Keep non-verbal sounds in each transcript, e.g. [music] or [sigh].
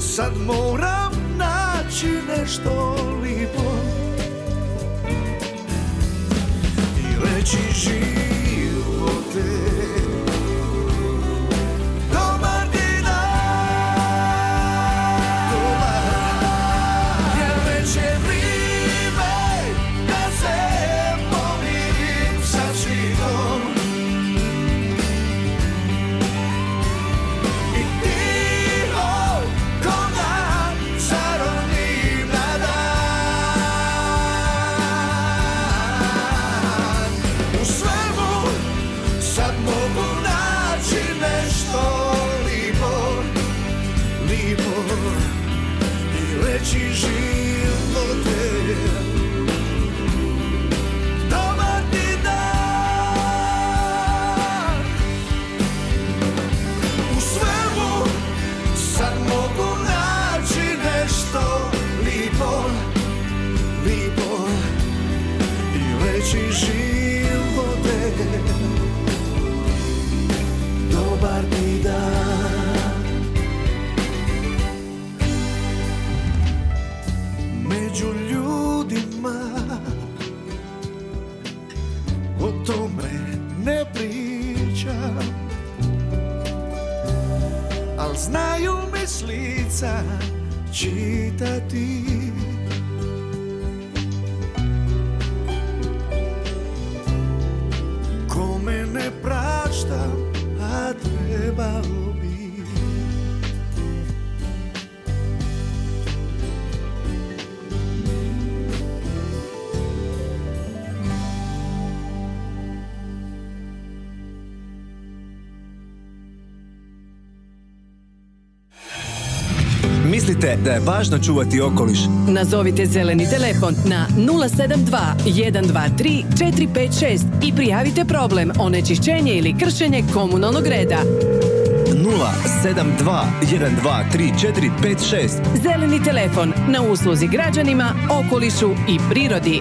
sad moram naći nešto lipo I reći živote i reći acredita em Mislite da je važno čuvati okoliš? Nazovite zeleni telefon na 072 123 456 i prijavite problem onečišćenje ili kršenje komunalnog reda. 072 123 456 Zeleni telefon na usluzi građanima, okolišu i prirodi.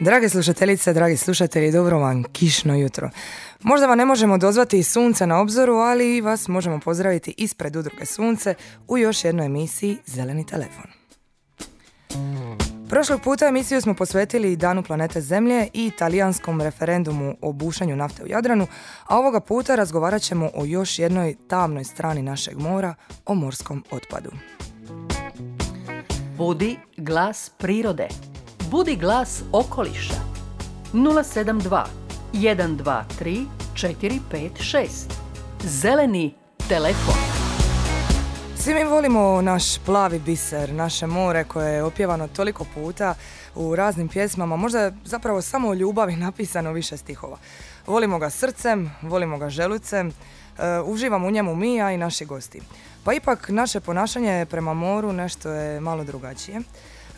Drage slušateljice, dragi slušatelji, dobro vam kišno jutro. Možda vam ne možemo dozvati sunce na obzoru, ali vas možemo pozdraviti ispred udruge Sunce u još jednoj emisiji Zeleni telefon. Prošlog puta emisiju smo posvetili Danu planete Zemlje i italijanskom referendumu o bušanju nafte u Jadranu, a ovoga puta razgovarat ćemo o još jednoj tamnoj strani našeg mora, o morskom otpadu. Budi glas prirode. Budi glas okoliša. 072 123 456. Zeleni telefon. Svi mi volimo naš plavi biser, naše more koje je opjevano toliko puta u raznim pjesmama, možda je zapravo samo o ljubavi napisano više stihova. Volimo ga srcem, volimo ga želucem, e, uživamo u njemu mi, a i naši gosti. Pa ipak naše ponašanje prema moru nešto je malo drugačije.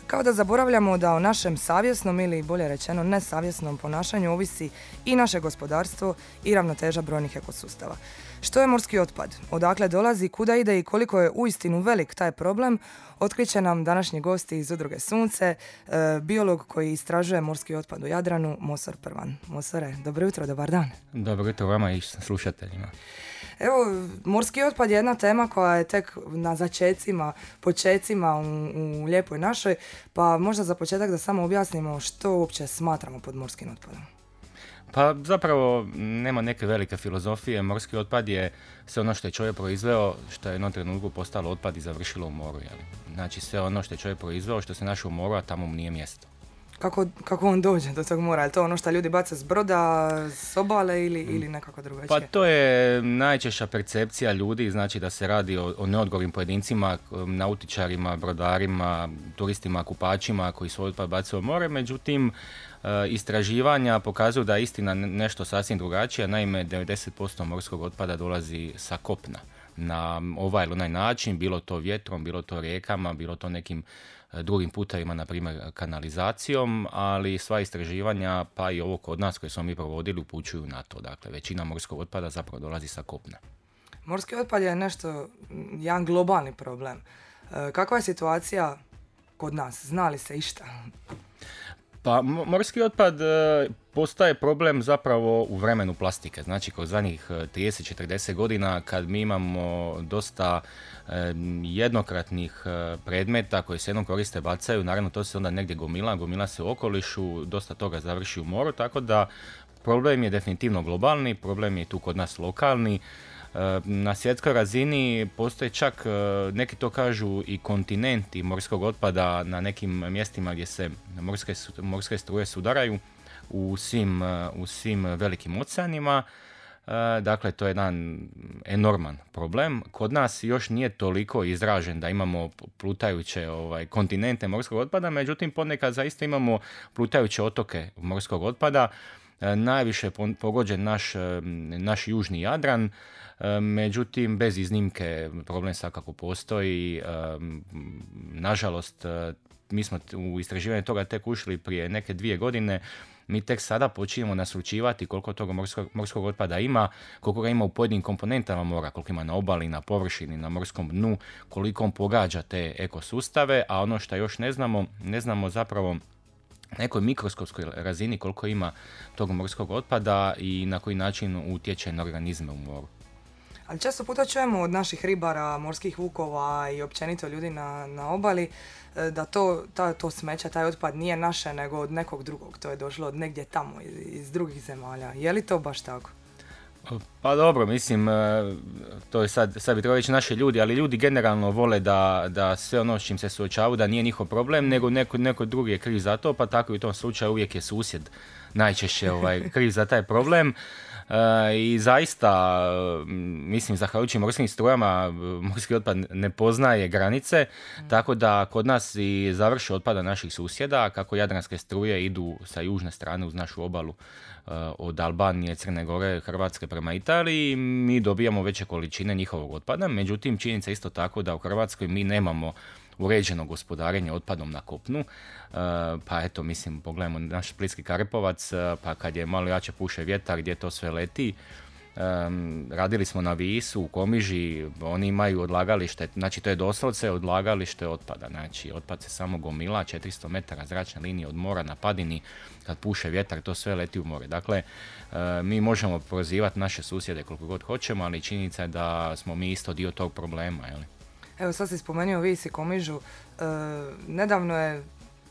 Kao da zaboravljamo da o našem savjesnom ili bolje rečeno nesavjesnom ponašanju ovisi i naše gospodarstvo i ravnoteža brojnih ekosustava. Što je morski otpad? Odakle dolazi, kuda ide i koliko je uistinu velik taj problem, otkriće nam današnji gosti iz Udruge Sunce, e, biolog koji istražuje morski otpad u Jadranu, Mosor Prvan. Mosore, dobro jutro, dobar dan. Dobro jutro vama i slušateljima. Evo, morski otpad je jedna tema koja je tek na začecima, počecima u, u lijepoj našoj, pa možda za početak da samo objasnimo što uopće smatramo pod morskim otpadom. Pa zapravo nema neke velike filozofije. Morski otpad je sve ono što je čovjek proizveo, što je jednom trenutku postalo otpad i završilo u moru. Jeli? Znači sve ono što je čovjek proizveo, što se našao u moru, a tamo mu nije mjesto. Kako, kako on dođe do tog mora? Je to ono što ljudi baca s broda, s obale ili, Mm. ili nekako drugačije? Pa to je najčešća percepcija ljudi, znači da se radi o, o neodgovornim pojedincima, nautičarima, brodarima, turistima, kupačima koji svoj otpad bacaju u more, međutim e, istraživanja pokazuju da je istina ne- nešto sasvim drugačija, naime 90% morskog otpada dolazi sa kopna na ovaj ili onaj način, bilo to vjetrom, bilo to rijekama, bilo to nekim drugim putevima, na primjer kanalizacijom, ali sva istraživanja, pa i ovo kod nas koje smo mi provodili, upućuju na to. Dakle, većina morskog otpada zapravo dolazi sa kopna. Morski otpad je nešto, jedan globalni problem. E, kakva je situacija kod nas? Zna li se išta? Pa mo- morski otpad e, postaje problem zapravo u vremenu plastike. Znači kroz zadnjih e, 30-40 godina kad mi imamo dosta e, jednokratnih e, predmeta koji se jednom koriste bacaju, naravno to se onda negdje gomila, gomila se u okolišu, dosta toga završi u moru, tako da problem je definitivno globalni, problem je tu kod nas lokalni. E, Na svjetskoj razini postoje čak, e, neki to kažu, i kontinenti morskog otpada na nekim mjestima gdje se morske, morske struje sudaraju u svim, e, u svim velikim oceanima. Dakle, to je jedan enorman problem. Kod nas još nije toliko izražen da imamo plutajuće ovaj, kontinente morskog otpada, međutim ponekad zaista imamo plutajuće otoke morskog otpada. Najviše pogođen naš, naš južni Jadran, međutim bez iznimke problem svakako postoji. E, Nažalost, e, mi smo u istraživanje toga tek ušli prije neke dvije godine. Mi tek sada počinjemo naslučivati koliko toga morskog, morskog otpada ima, koliko ga ima u pojedinim komponentama mora, koliko ima na obali, na površini, na morskom dnu, koliko on pogađa te ekosustave, a ono što još ne znamo, ne znamo zapravo nekoj mikroskopskoj razini koliko ima tog morskog otpada i na koji način utječe na organizme u moru. Ali često puta čujemo od naših ribara, morskih vukova i općenito ljudi na, na obali e, da to, ta, to smeće, taj otpad nije naše nego od nekog drugog. To je došlo od negdje tamo, iz, iz drugih zemalja. Je li to baš tako? Pa dobro, mislim, e, to je sad, sad bi trebalo reći naši ljudi, ali ljudi generalno vole da, da sve ono s čim se suočavaju da nije njihov problem, nego neko, neko drugi je kriv za to, pa tako i u tom slučaju uvijek je susjed najčešće ovaj, kriv za taj problem. E, I zaista, m, mislim, zahvaljujući morskim strujama, morski otpad ne poznaje granice, tako da kod nas i završi otpada naših susjeda, kako jadranske struje idu sa južne strane uz našu obalu e, od Albanije, Crne Gore, Hrvatske prema Italiji, mi dobijamo veće količine njihovog otpada, međutim činjenica je isto tako da u Hrvatskoj mi nemamo uređeno gospodarenje otpadom na kopnu, E, pa eto, mislim, pogledajmo naš splitski Karpovac, e, pa kad je malo jače puše vjetar, gdje to sve leti, Em, radili smo na Visu, u Komiži, oni imaju odlagalište, znači to je doslovce odlagalište otpada, znači otpad se samo gomila, 400 metara zračne linije od mora na padini, kad puše vjetar, to sve leti u more. Dakle, e, mi možemo prozivati naše susjede koliko god hoćemo, ali činjenica je da smo mi isto dio tog problema, jel? Evo sad si spomenuo Vis i Komižu. E, nedavno je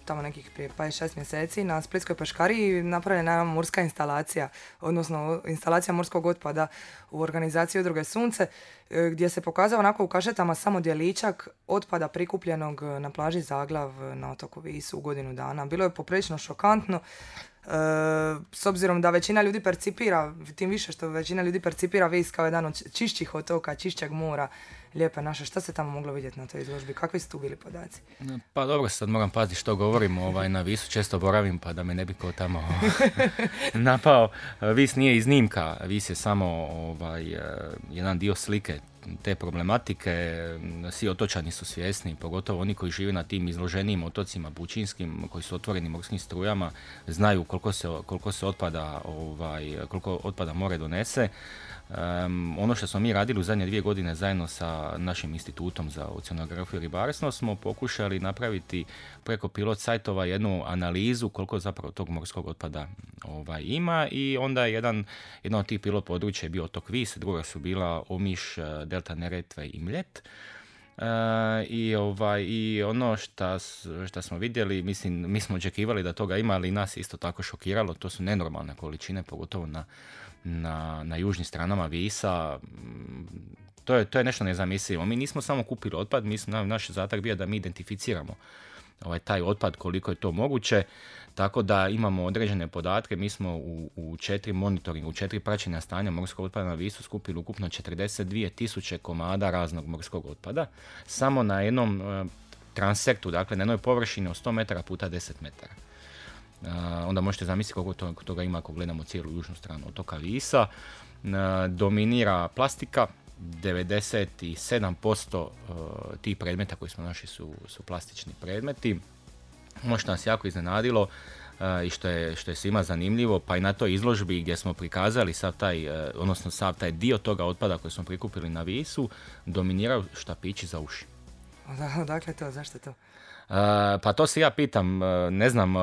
tamo nekih prije pa je šest mjeseci na Splitskoj peškariji napravljena jedna morska instalacija, odnosno instalacija morskog otpada u organizaciji Udruge Sunce, e, gdje se pokazao onako u kašetama samo djeličak otpada prikupljenog na plaži Zaglav na otoku Visu u godinu dana. Bilo je poprilično šokantno. E, s obzirom da većina ljudi percipira, tim više što većina ljudi percipira Vis kao jedan od čišćih otoka, čišćeg mora, lijepe naše. Šta se tamo moglo vidjeti na toj izložbi? Kakvi su tu bili podaci? Pa dobro, sad moram paziti što govorim ovaj, na Visu, često boravim pa da me ne bi ko tamo [laughs] napao. Vis nije iznimka, Vis je samo ovaj, eh, jedan dio slike te problematike. Svi otočani su svjesni, pogotovo oni koji žive na tim izloženijim otocima pučinskim, koji su otvoreni morskim strujama, znaju koliko se, koliko se otpada, ovaj, koliko otpada more donese. Em, ono što smo mi radili u zadnje dvije godine zajedno sa našim institutom za oceanografiju i ribarstvo smo pokušali napraviti preko pilot sajtova jednu analizu koliko zapravo tog morskog otpada ovaj, ima i onda je jedan, jedan od tih pilot područja je bio otok Vis, druga su bila Omiš, eh, Delta Neretve i Mljet. i, ovaj, I ono što smo vidjeli, mislim, mi smo očekivali da toga ima, ali nas isto tako šokiralo. To su nenormalne količine, pogotovo na, na, na južnim stranama Visa. To je, to je nešto nezamislivo. Mi nismo samo kupili otpad, mi smo, naš zatak bio da mi identificiramo ovaj, taj otpad koliko je to moguće. Tako da imamo određene podatke, mi smo u, u četiri monitoringa, u četiri praćenja stanja morskog otpada na Visu skupili ukupno 42 tisuće komada raznog morskog otpada, samo na jednom e, transektu, dakle na jednoj površini od 100 metara puta 10 metara. Onda možete zamisliti koliko toga ima ako gledamo cijelu južnu stranu otoka Visa. Dominira plastika, 97% tih predmeta koji smo našli su, su plastični predmeti. Ono što nas jako iznenadilo i što je, što je svima zanimljivo, pa i na toj izložbi gdje smo prikazali sav taj, odnosno sav taj dio toga otpada koji smo prikupili na Visu, dominiraju štapići za uši. [laughs] Dakle to, zašto to? Pa to se ja pitam, ne znam,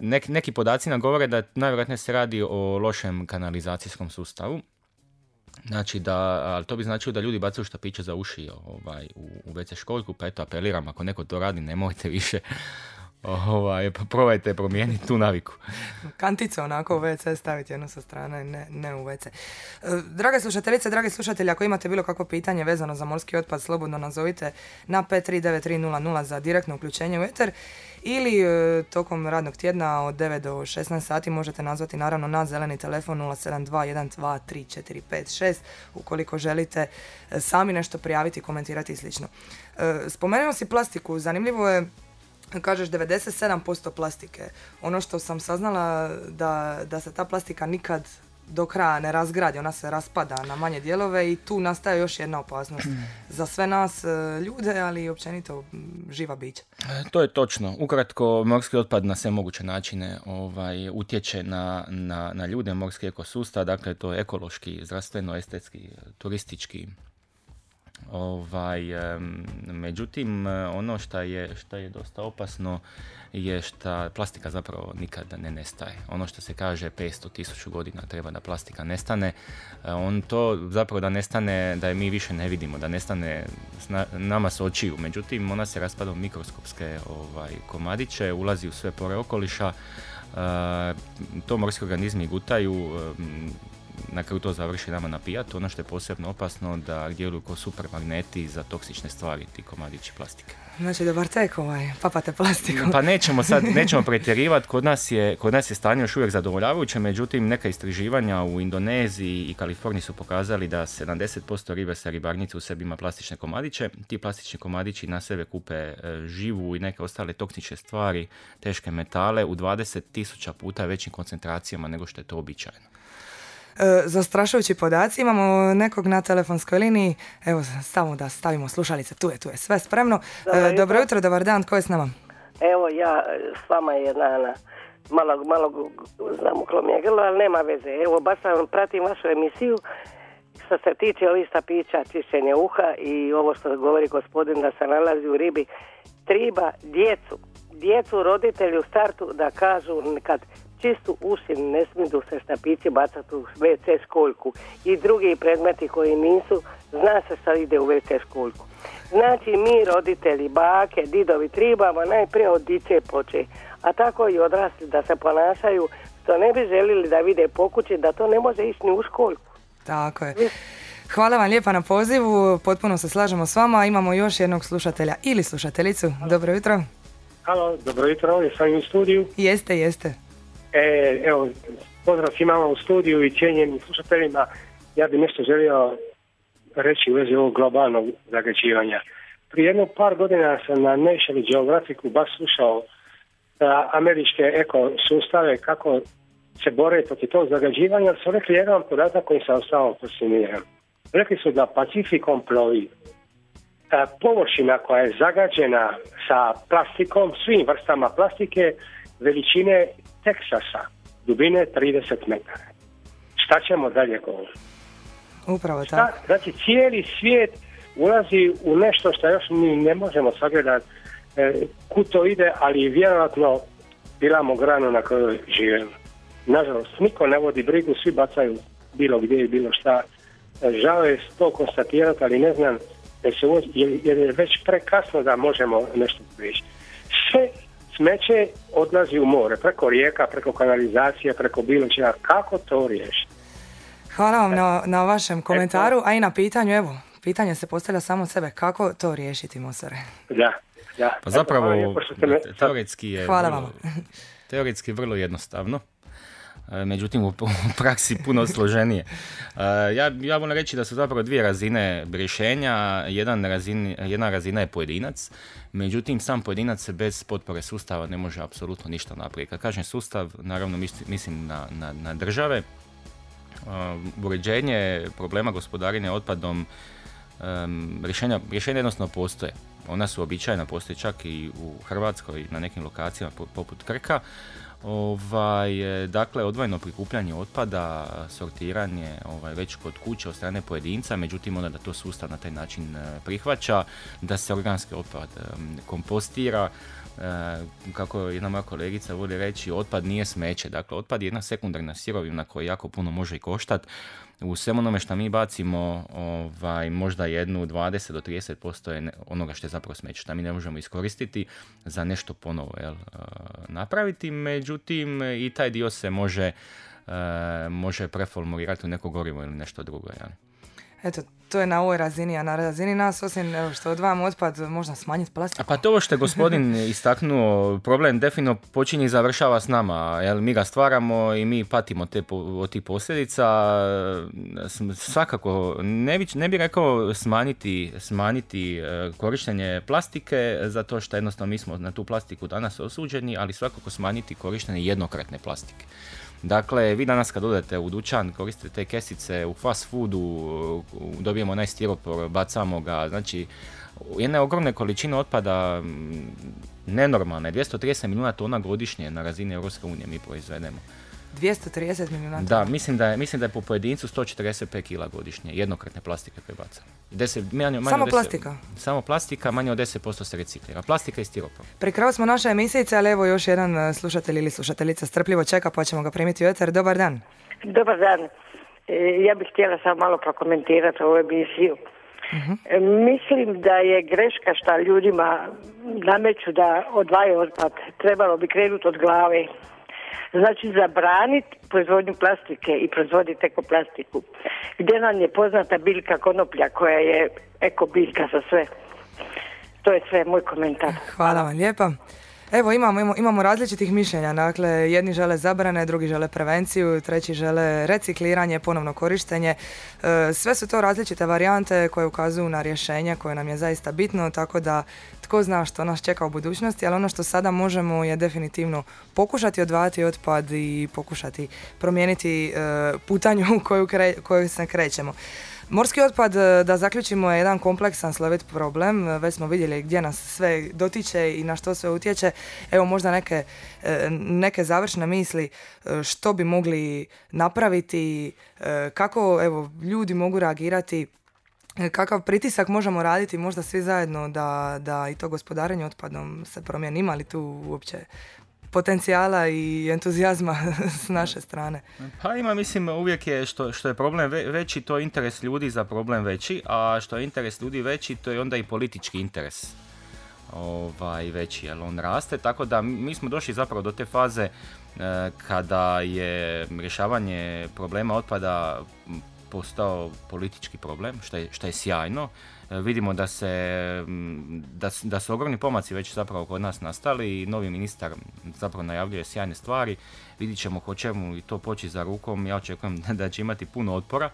neki, neki podaci nam govore da najvjerojatnije se radi o lošem kanalizacijskom sustavu, Znači da, ali to bi značilo da ljudi bacaju štapiće za uši ovaj, u, u WC školjku, pa eto apeliram, ako neko to radi, nemojte više ovaj, pa probajte promijeniti tu naviku. Kanticu onako u WC staviti jednu sa strane, ne, ne u WC. E, drage slušateljice, dragi slušatelji, ako imate bilo kakvo pitanje vezano za morski otpad, slobodno nazovite na 539300 za direktno uključenje u eter ili e, tokom radnog tjedna od 9 do 16 sati možete nazvati naravno na zeleni telefon 072123456 ukoliko želite e, sami nešto prijaviti, komentirati i slično. Spomenuo si plastiku, zanimljivo je kažeš 97% plastike. Ono što sam saznala da, da se ta plastika nikad do kraja ne razgradi, ona se raspada na manje dijelove i tu nastaje još jedna opasnost [clears throat] za sve nas e, ljude, ali i općenito živa bića. E, to je točno. Ukratko, morski otpad na sve moguće načine ovaj, utječe na, na, na ljude, morski ekosustav, dakle to je ekološki, zdravstveno, estetski, turistički, Ovaj, međutim, ono što je, šta je dosta opasno je što plastika zapravo nikada ne nestaje. Ono što se kaže 500 tisuću godina treba da plastika nestane, e, on to zapravo da nestane, da je mi više ne vidimo, da nestane nama s očiju. Međutim, ona se raspada u mikroskopske ovaj, komadiće, ulazi u sve pore okoliša, e, to morski organizmi gutaju, na kraju to završi nama na pijatu. Ono što je posebno opasno da djeluju kao supermagneti za toksične stvari ti komadići plastike. Znači dobar tek ovaj, papate plastiku. Pa nećemo sad, nećemo pretjerivati, kod nas je, kod nas je stanje još uvijek zadovoljavajuće, međutim neka istraživanja u Indoneziji i Kaliforniji su pokazali da 70% ribe sa ribarnice u sebi ima plastične komadiće. Ti plastični komadići na sebe kupe e, živu i neke ostale toksične stvari, teške metale u 20.000 puta većim koncentracijama nego što je to običajno. E, zastrašujući podaci. Imamo nekog na telefonskoj liniji. Evo, samo da stavimo slušalice. Tu je, tu je. Sve spremno. E, dobro, jutro, dobar dan. Tko je s nama? Evo, ja s vama je Nana. Malo, malo znam uklomije grlo, ali nema veze. Evo, baš sam pratim vašu emisiju. Što se tiče ovih pića, čišćenje uha i ovo što govori gospodin da se nalazi u ribi, triba djecu, djecu roditelji u startu da kažu kad čistu uši ne smiju se štapići bacati u WC školjku i drugi predmeti koji nisu, zna se šta ide u WC školjku. Znači mi roditelji, bake, didovi tribamo najprije od dice poče, a tako i odrasli da se ponašaju što ne bi željeli da vide pokući da to ne može ići ni u školjku. Tako je. Hvala vam lijepa na pozivu, potpuno se slažemo s vama, imamo još jednog slušatelja ili slušateljicu. Dobro jutro. Halo, dobro jutro, jesam u studiju. Jeste, jeste. E, evo, pozdrav svima u studiju i cijenjenim slušateljima. Ja bih nešto želio reći u vezi ovog globalnog zagađivanja. Prije jedno par godina sam na National Geographicu baš slušao američke ekosustave kako se bore protiv tog zagađivanja, su rekli jedan podatak koji sam ostao fasciniran. Rekli su da Pacifikom plovi površina koja je zagađena sa plastikom, svim vrstama plastike, veličine Teksasa, dubine 30 metara. Šta ćemo dalje govoriti? Upravo tako. Znači cijeli svijet ulazi u nešto što još mi ne možemo sagledati e, kud to ide, ali vjerojatno bilamo granu na kojoj živimo. Nažalost, niko ne vodi brigu, svi bacaju bilo gdje i bilo šta. E, žao je to konstatirati, ali ne znam se jer je već prekasno da možemo nešto riješiti. Sve smeće odlazi u more, preko rijeka, preko kanalizacije, preko bilo čega. Kako to riješiti? Hvala vam na, na vašem komentaru, a i na pitanju, evo, pitanje se postavlja samo od sebe, kako to riješiti, Mosare? Da, da. Pa Eto, zapravo, teoretski je Hvala vrlo, vama. [laughs] teoretski vrlo jednostavno. E, Međutim, u praksi puno složenije. E, Ja, ja volim reći da su zapravo dvije razine rješenja. Jedan razini, jedna razina je pojedinac, međutim, sam pojedinac se bez potpore sustava ne može apsolutno ništa napraviti. Kad kažem sustav, naravno mis- mislim na, na, na države, Um, uređenje problema gospodarenja otpadom rješenja, rješenja jednostavno postoje. Ona su običajna, postoje čak i u Hrvatskoj na nekim lokacijama po- poput Krka. Ovaj, e, dakle, odvojeno prikupljanje otpada, sortiranje ovaj, već kod kuće od strane pojedinca, međutim onda da to sustav na taj način e, prihvaća, da se organski otpad em, kompostira, E, kako jedna moja kolegica voli reći, otpad nije smeće. Dakle, otpad je jedna sekundarna sirovina koja jako puno može i koštat. U svemu onome što mi bacimo, ovaj, možda jednu 20 do 30% je onoga što je zapravo smeće, što mi ne možemo iskoristiti za nešto ponovo jel, e, napraviti. Međutim, i taj dio se može, e, može preformulirati u neko gorivo ili nešto drugo. Jel. Eto, to je na ovoj razini, a na razini nas, osim evo, što odvajamo otpad, možda smanjiti plastiku. A pa to što je gospodin [laughs] istaknuo, problem definitivno počinje i završava s nama, jer mi ga stvaramo i mi patimo te, od tih posljedica. Svakako, ne bi, ne bi rekao smanjiti, smanjiti e, korištenje plastike, zato što jednostavno mi smo na tu plastiku danas osuđeni, ali svakako smanjiti korištenje jednokratne plastike. Dakle, vi danas kad odete u dućan, koristite te kesice u fast foodu, dobijemo onaj stiropor, bacamo ga, znači jedne ogromne količine otpada, nenormalne, 230 milijuna tona godišnje na razini Europske unije mi proizvedemo. 230 milijuna Da, mislim da je, mislim da je po pojedincu 145 kila godišnje, jednokratne plastike koje bacamo. 10, manje, manje Samo od 10 plastika? Samo plastika, manje od 10% se reciklira. Plastika i stiropor. Pri kraju smo naše emisijice, ali evo još jedan e, slušatelj ili slušateljica strpljivo čeka, pa ćemo ga primiti u eter. Dobar dan. Dobar dan. E, Ja bih htjela samo malo prokomentirati ovu emisiju. E, Mislim da je greška šta ljudima nameću da odvajaju otpad. Trebalo bi krenuti od glave. Znači zabraniti proizvodnju plastike i proizvoditi ekoplastiku. Gdje nam je poznata biljka konoplja koja je eko biljka za sve. To je sve moj komentar. Hvala vam lijepa. Evo imamo, imamo, različitih mišljenja, dakle jedni žele zabrane, drugi žele prevenciju, treći žele recikliranje, ponovno korištenje. E, sve su to različite varijante koje ukazuju na rješenje koje nam je zaista bitno, tako da tko zna što nas čeka u budućnosti, ali ono što sada možemo je definitivno pokušati odvajati otpad i pokušati promijeniti e, putanju u koju, kre- koju se krećemo. Morski otpad, e, da zaključimo, je jedan kompleksan slovit problem. E, Već smo vidjeli gdje nas sve dotiče i na što sve utječe. Evo možda neke, e, neke završne misli što bi mogli napraviti, kako evo, ljudi mogu reagirati, kakav pritisak možemo raditi možda svi zajedno da, da i to gospodarenje otpadom se promijeni. Ima li tu uopće potencijala i entuzijazma [laughs] s naše strane? Pa ima, mislim, uvijek je što, što je problem ve- veći, to je interes ljudi za problem veći, a što je interes ljudi veći, to je onda i politički interes ovaj, veći, jer on raste, tako da mi smo došli zapravo do te faze e, kada je rješavanje problema otpada postao politički problem, što je, što je sjajno. E, vidimo da se da, da su ogromni pomaci već zapravo kod nas nastali i novi ministar zapravo najavljuje sjajne stvari. Vidit ćemo hoće i to poći za rukom. Ja očekujem [laughs] da će imati puno otpora.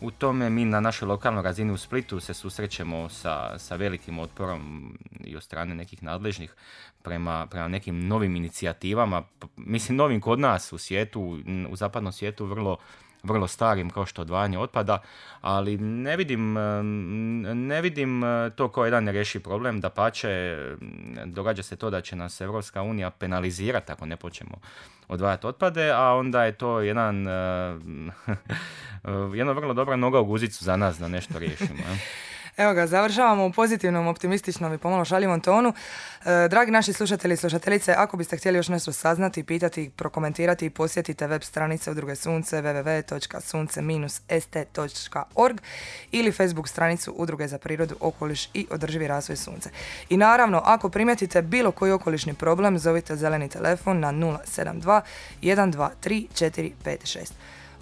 U tome mi na našoj lokalnoj razini u Splitu se susrećemo sa, sa velikim otporom i od strane nekih nadležnih prema, prema nekim novim inicijativama. Mislim, novim kod nas u svijetu, u zapadnom svijetu vrlo vrlo starim kao što je odvajanje otpada, ali ne vidim, ne vidim eh, to kao jedan nerešiv problem, da pače, događa se to da će nas Europska unija penalizirati ako ne počnemo odvajati otpade, a onda je to jedan, [laughs] jedna vrlo dobra noga u guzicu za nas da nešto riješimo. Evo ga, završavamo u pozitivnom, optimističnom i pomalo šaljivom tonu. E, dragi naši slušatelji i slušateljice, ako biste htjeli još nešto saznati, pitati, prokomentirati, posjetite web stranice Udruge Sunce www.sunce-st.org ili Facebook stranicu Udruge za prirodu, okoliš i održivi razvoj Sunce. I naravno, ako primijetite bilo koji okolišni problem, zovite zeleni telefon na 072 123 456.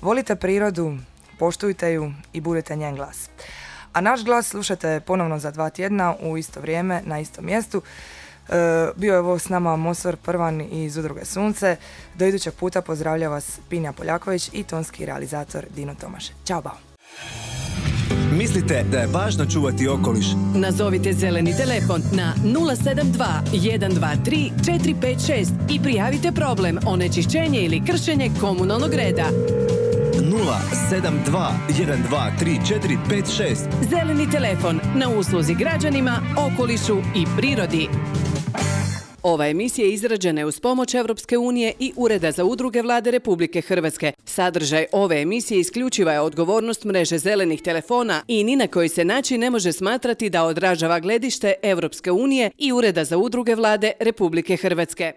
Volite prirodu, poštujte ju i budite njen glas. A naš glas slušate ponovno za dva tjedna u isto vrijeme na istom mjestu. E, bio je ovo s nama Mosor Prvan iz Udruge Sunce. Do idućeg puta pozdravlja vas Pinja Poljaković i tonski realizator Dino Tomaš. Ćao, bao! Mislite da je važno čuvati okoliš? Nazovite zeleni telefon na 072 123 456 i prijavite problem onečišćenje ili kršenje komunalnog reda. 072 123 456 Zeleni telefon na usluzi građanima, okolišu i prirodi. Ova emisija izrađena je uz pomoć Europske unije i Ureda za udruge vlade Republike Hrvatske. Sadržaj ove emisije isključiva je odgovornost mreže zelenih telefona i ni na koji se način ne može smatrati da odražava gledište Europske unije i Ureda za udruge vlade Republike Hrvatske.